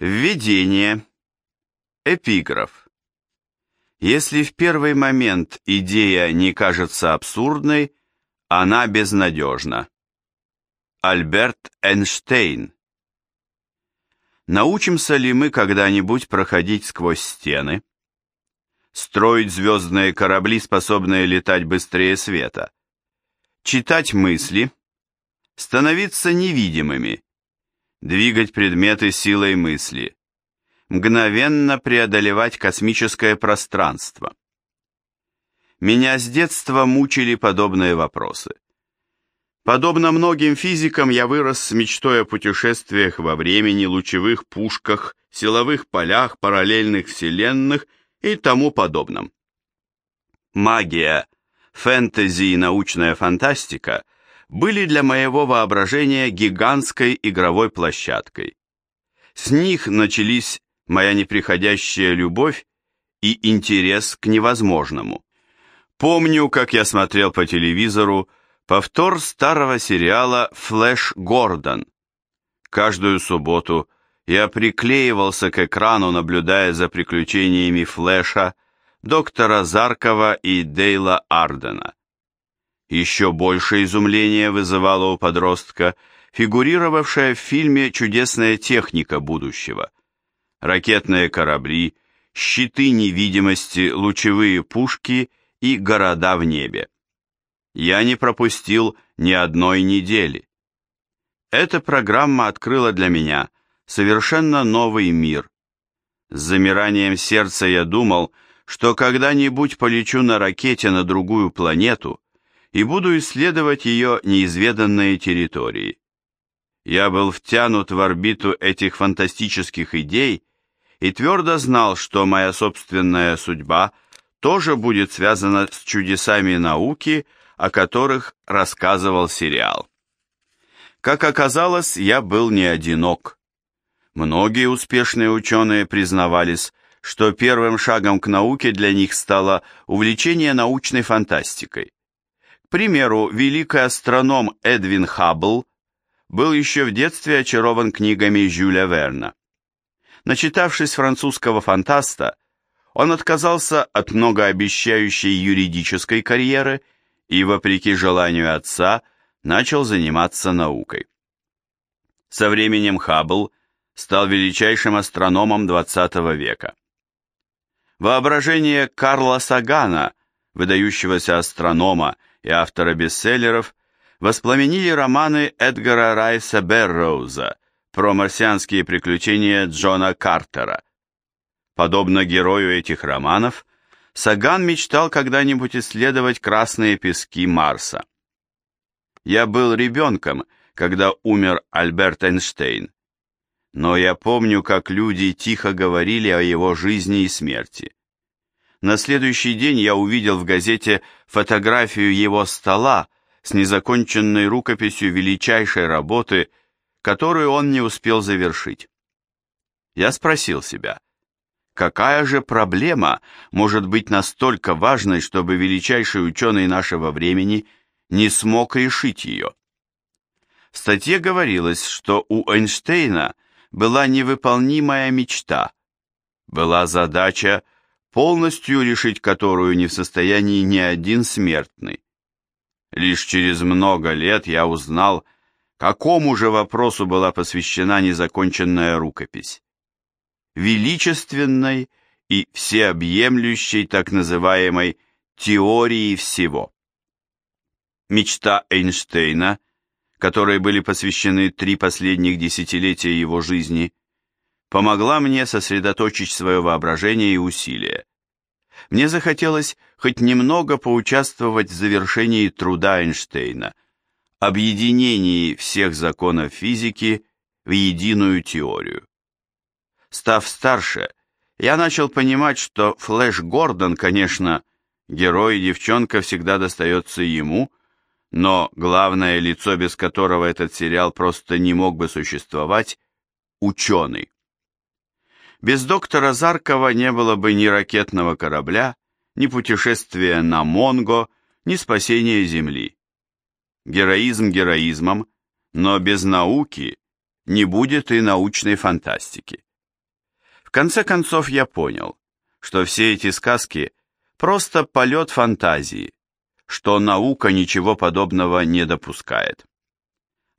Введение. Эпиграф. Если в первый момент идея не кажется абсурдной, она безнадежна. Альберт Эйнштейн. Научимся ли мы когда-нибудь проходить сквозь стены? Строить звездные корабли, способные летать быстрее света? Читать мысли? Становиться невидимыми? Двигать предметы силой мысли, мгновенно преодолевать космическое пространство. Меня с детства мучили подобные вопросы. Подобно многим физикам, я вырос с мечтой о путешествиях во времени, лучевых пушках, силовых полях, параллельных вселенных и тому подобном. Магия, фэнтези и научная фантастика были для моего воображения гигантской игровой площадкой. С них начались моя неприходящая любовь и интерес к невозможному. Помню, как я смотрел по телевизору повтор старого сериала «Флэш Гордон». Каждую субботу я приклеивался к экрану, наблюдая за приключениями Флэша, доктора Заркова и Дейла Ардена. Еще больше изумления вызывала у подростка фигурировавшая в фильме «Чудесная техника будущего». Ракетные корабли, щиты невидимости, лучевые пушки и города в небе. Я не пропустил ни одной недели. Эта программа открыла для меня совершенно новый мир. С замиранием сердца я думал, что когда-нибудь полечу на ракете на другую планету, и буду исследовать ее неизведанные территории. Я был втянут в орбиту этих фантастических идей и твердо знал, что моя собственная судьба тоже будет связана с чудесами науки, о которых рассказывал сериал. Как оказалось, я был не одинок. Многие успешные ученые признавались, что первым шагом к науке для них стало увлечение научной фантастикой примеру, великий астроном Эдвин Хаббл был еще в детстве очарован книгами Жюля Верна. Начитавшись французского фантаста, он отказался от многообещающей юридической карьеры и, вопреки желанию отца, начал заниматься наукой. Со временем Хаббл стал величайшим астрономом XX века. Воображение Карла Сагана, выдающегося астронома и автора бестселлеров воспламенили романы Эдгара Райса Берроуза про марсианские приключения Джона Картера. Подобно герою этих романов, Саган мечтал когда-нибудь исследовать красные пески Марса. Я был ребенком, когда умер Альберт Эйнштейн, но я помню, как люди тихо говорили о его жизни и смерти. На следующий день я увидел в газете фотографию его стола с незаконченной рукописью величайшей работы, которую он не успел завершить. Я спросил себя, какая же проблема может быть настолько важной, чтобы величайший ученый нашего времени не смог решить ее? В статье говорилось, что у Эйнштейна была невыполнимая мечта, была задача полностью решить которую не в состоянии ни один смертный. Лишь через много лет я узнал, какому же вопросу была посвящена незаконченная рукопись. Величественной и всеобъемлющей так называемой теории всего. Мечта Эйнштейна, которой были посвящены три последних десятилетия его жизни – помогла мне сосредоточить свое воображение и усилия. Мне захотелось хоть немного поучаствовать в завершении труда Эйнштейна, объединении всех законов физики в единую теорию. Став старше, я начал понимать, что Флэш Гордон, конечно, герой и девчонка всегда достается ему, но главное лицо, без которого этот сериал просто не мог бы существовать, ученый. Без доктора Заркова не было бы ни ракетного корабля, ни путешествия на Монго, ни спасения Земли. Героизм героизмом, но без науки не будет и научной фантастики. конце концов я понял, что все эти сказки – просто полет фантазии, что наука ничего подобного не допускает.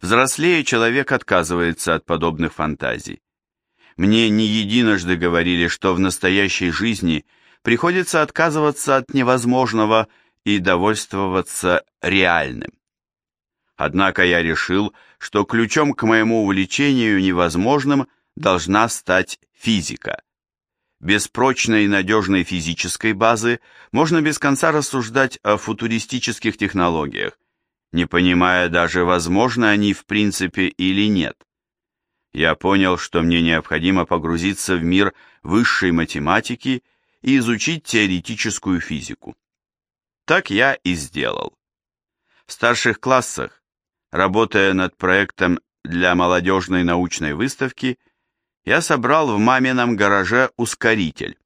Взрослее человек отказывается от подобных фантазий. Мне не единожды говорили, что в настоящей жизни приходится отказываться от невозможного и довольствоваться реальным. Однако я решил, что ключом к моему увлечению невозможным должна стать физика. Без прочной и надежной физической базы можно без конца рассуждать о футуристических технологиях, не понимая даже, возможно они в принципе или нет. Я понял, что мне необходимо погрузиться в мир высшей математики и изучить теоретическую физику. Так я и сделал. В старших классах, работая над проектом для молодежной научной выставки, я собрал в мамином гараже ускоритель.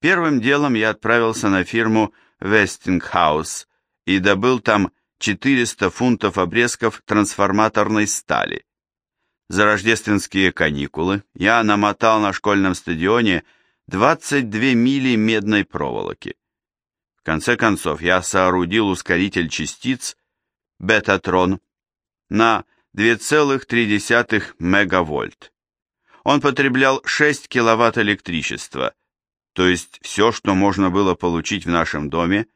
Первым делом я отправился на фирму Westinghouse и добыл там 400 фунтов обрезков трансформаторной стали. За рождественские каникулы я намотал на школьном стадионе 22 мили медной проволоки. В конце концов, я соорудил ускоритель частиц Бетатрон на 2,3 мегавольт. Он потреблял 6 киловатт электричества, то есть все, что можно было получить в нашем доме,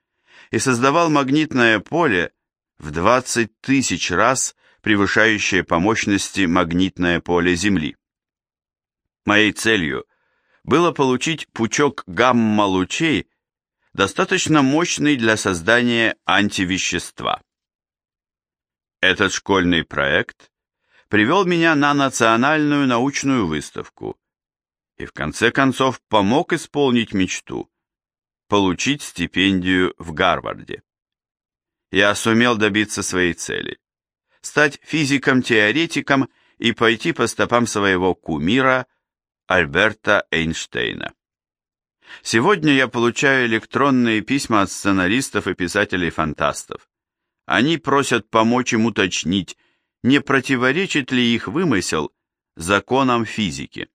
и создавал магнитное поле в 20 тысяч раз превышающее по мощности магнитное поле Земли. Моей целью было получить пучок гамма-лучей, достаточно мощный для создания антивещества. Этот школьный проект привел меня на национальную научную выставку и в конце концов помог исполнить мечту – получить стипендию в Гарварде я сумел добиться своей цели – стать физиком-теоретиком и пойти по стопам своего кумира Альберта Эйнштейна. Сегодня я получаю электронные письма от сценаристов и писателей-фантастов. Они просят помочь им уточнить, не противоречит ли их вымысел законам физики.